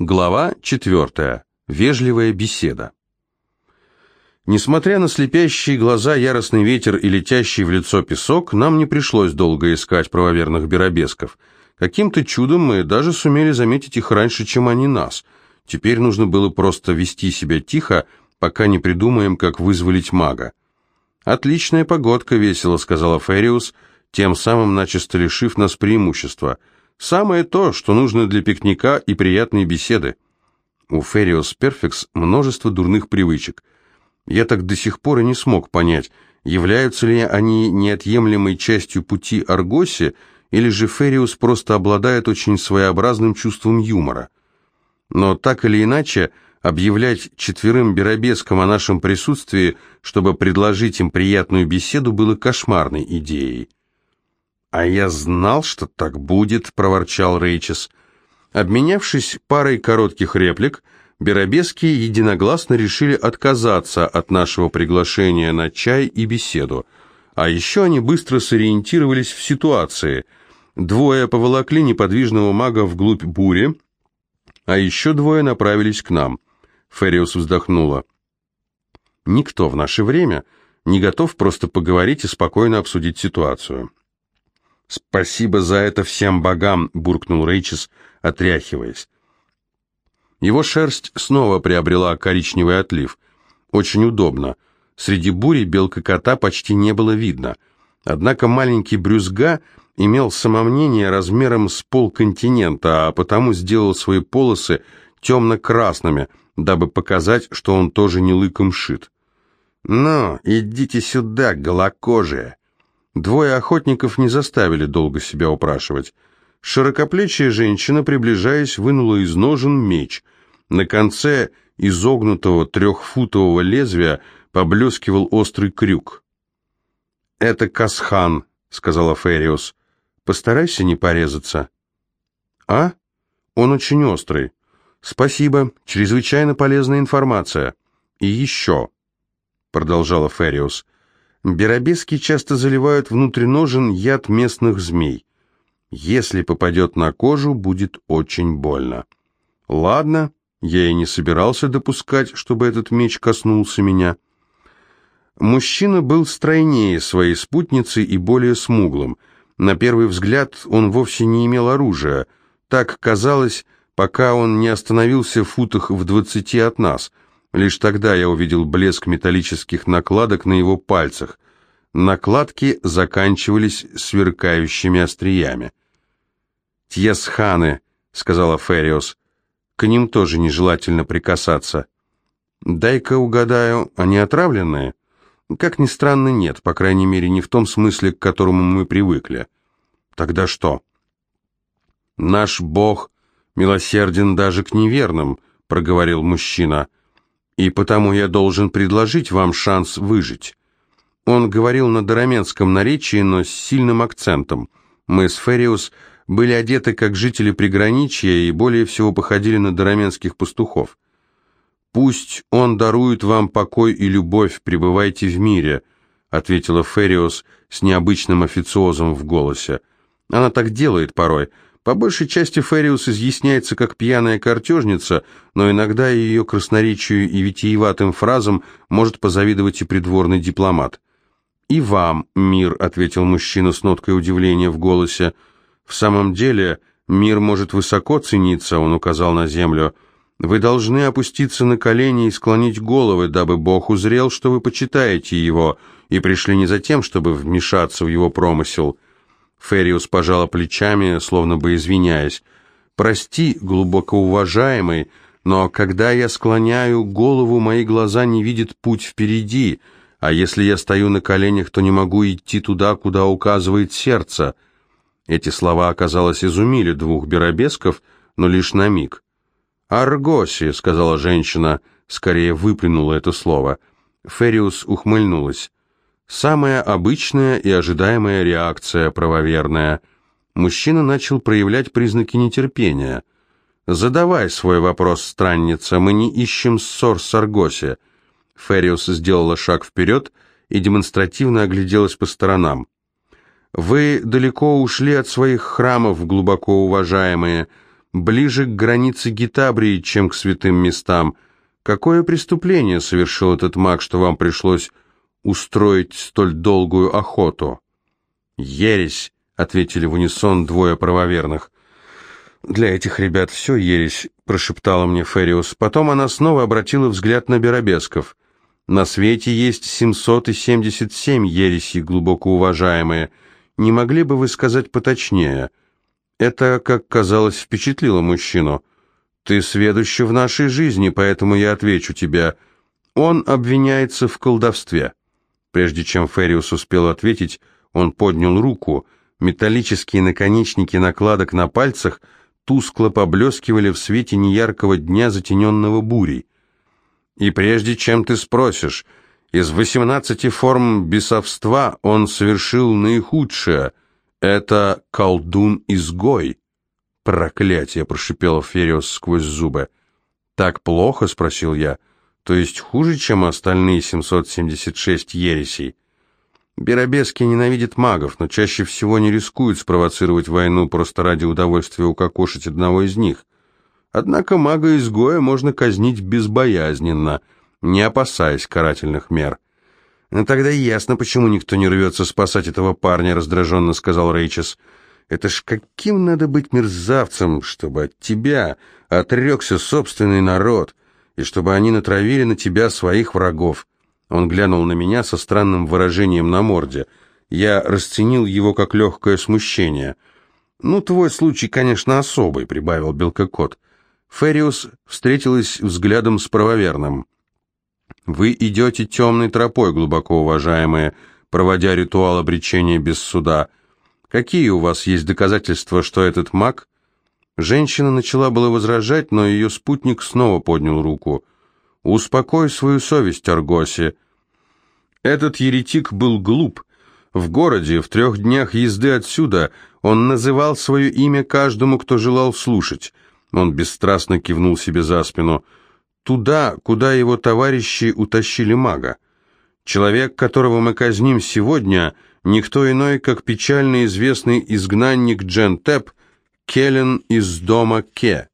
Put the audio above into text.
Глава 4. Вежливая беседа. Несмотря на слепящие глаза, яростный ветер и летящий в лицо песок, нам не пришлось долго искать правоверных беробесков. Каким-то чудом мы даже сумели заметить их раньше, чем они нас. Теперь нужно было просто вести себя тихо, пока не придумаем, как вызволить мага. «Отличная погодка», — весело сказала Фериус, тем самым начисто лишив нас преимущества — Самое то, что нужно для пикника и приятной беседы. У Фериос Перфекс множество дурных привычек. Я так до сих пор и не смог понять, являются ли они неотъемлемой частью пути Аргоси, или же Фериус просто обладает очень своеобразным чувством юмора. Но так или иначе, объявлять четверым беробескам о нашем присутствии, чтобы предложить им приятную беседу, было кошмарной идеей. «А я знал, что так будет», — проворчал Рейчес. Обменявшись парой коротких реплик, Беробески единогласно решили отказаться от нашего приглашения на чай и беседу. А еще они быстро сориентировались в ситуации. Двое поволокли неподвижного мага вглубь бури, а еще двое направились к нам. Фериус вздохнула. «Никто в наше время не готов просто поговорить и спокойно обсудить ситуацию». «Спасибо за это всем богам!» — буркнул Рейчес, отряхиваясь. Его шерсть снова приобрела коричневый отлив. Очень удобно. Среди бури белка кота почти не было видно. Однако маленький брюзга имел самомнение размером с полконтинента, а потому сделал свои полосы темно-красными, дабы показать, что он тоже не лыком шит. «Ну, идите сюда, голокожие!» Двое охотников не заставили долго себя упрашивать. Широкоплечья женщина, приближаясь, вынула из ножен меч. На конце изогнутого трехфутового лезвия поблескивал острый крюк. «Это Касхан», — сказала Фериус. «Постарайся не порезаться». «А? Он очень острый. Спасибо, чрезвычайно полезная информация. И еще», — продолжала Фериус, — Беробески часто заливают внутрь ножен яд местных змей. Если попадет на кожу, будет очень больно. Ладно, я и не собирался допускать, чтобы этот меч коснулся меня. Мужчина был стройнее своей спутницы и более смуглым. На первый взгляд он вовсе не имел оружия. Так казалось, пока он не остановился в футах в двадцати от нас — Лишь тогда я увидел блеск металлических накладок на его пальцах. Накладки заканчивались сверкающими остриями. «Тьесханы», — сказала Фериос, — «к ним тоже нежелательно прикасаться». «Дай-ка угадаю, они отравленные?» «Как ни странно, нет, по крайней мере, не в том смысле, к которому мы привыкли». «Тогда что?» «Наш Бог милосерден даже к неверным», — проговорил мужчина и потому я должен предложить вам шанс выжить». Он говорил на дараменском наречии, но с сильным акцентом. Мы с Фериус были одеты как жители приграничья и более всего походили на дараменских пастухов. «Пусть он дарует вам покой и любовь, пребывайте в мире», ответила Фериус с необычным официозом в голосе. Она так делает порой – по большей части Фериус изъясняется как пьяная картежница, но иногда ее красноречию и витиеватым фразам может позавидовать и придворный дипломат. «И вам, мир», — ответил мужчина с ноткой удивления в голосе. «В самом деле, мир может высоко цениться», — он указал на землю. «Вы должны опуститься на колени и склонить головы, дабы Бог узрел, что вы почитаете его, и пришли не за тем, чтобы вмешаться в его промысел». Фериус пожала плечами, словно бы извиняясь. «Прости, глубоко уважаемый, но когда я склоняю голову, мои глаза не видят путь впереди, а если я стою на коленях, то не могу идти туда, куда указывает сердце». Эти слова, оказалось, изумили двух беробесков, но лишь на миг. «Аргоси», — сказала женщина, скорее выплюнула это слово. Фериус ухмыльнулась. Самая обычная и ожидаемая реакция правоверная. Мужчина начал проявлять признаки нетерпения. «Задавай свой вопрос, странница, мы не ищем ссор с Аргоси». Фериус сделала шаг вперед и демонстративно огляделась по сторонам. «Вы далеко ушли от своих храмов, глубоко уважаемые. ближе к границе Гитабрии, чем к святым местам. Какое преступление совершил этот маг, что вам пришлось устроить столь долгую охоту?» «Ересь», — ответили в унисон двое правоверных. «Для этих ребят все ересь», — прошептала мне Фериус. Потом она снова обратила взгляд на Беробесков. «На свете есть 777 ересей, глубоко уважаемые. Не могли бы вы сказать поточнее?» Это, как казалось, впечатлило мужчину. «Ты сведущ в нашей жизни, поэтому я отвечу тебе. Он обвиняется в колдовстве». Прежде чем Фериус успел ответить, он поднял руку. Металлические наконечники накладок на пальцах тускло поблескивали в свете неяркого дня, затененного бурей. «И прежде чем ты спросишь, из восемнадцати форм бесовства он совершил наихудшее — «Это колдун-изгой!» «Проклятие!» — прошипела Фериос сквозь зубы. «Так плохо?» — спросил я. «То есть хуже, чем остальные 776 ересей?» Беробески ненавидит магов, но чаще всего не рискуют спровоцировать войну просто ради удовольствия укокошить одного из них. Однако мага-изгоя можно казнить безбоязненно, не опасаясь карательных мер. «Ну тогда ясно, почему никто не рвется спасать этого парня», — раздраженно сказал Рейчес. «Это ж каким надо быть мерзавцем, чтобы от тебя отрекся собственный народ, и чтобы они натравили на тебя своих врагов». Он глянул на меня со странным выражением на морде. Я расценил его как легкое смущение. «Ну, твой случай, конечно, особый», — прибавил Белкокот. Фериус встретилась взглядом с правоверным. Вы идете темной тропой, глубоко уважаемые, проводя ритуал обречения без суда. Какие у вас есть доказательства, что этот маг...» Женщина начала было возражать, но ее спутник снова поднял руку. «Успокой свою совесть, Аргоси. Этот еретик был глуп. В городе, в трех днях езды отсюда, он называл свое имя каждому, кто желал слушать». Он бесстрастно кивнул себе за спину – туда, куда его товарищи утащили мага. Человек, которого мы казним сегодня, никто иной, как печально известный изгнанник Джен Теп, Келлен из дома Ке.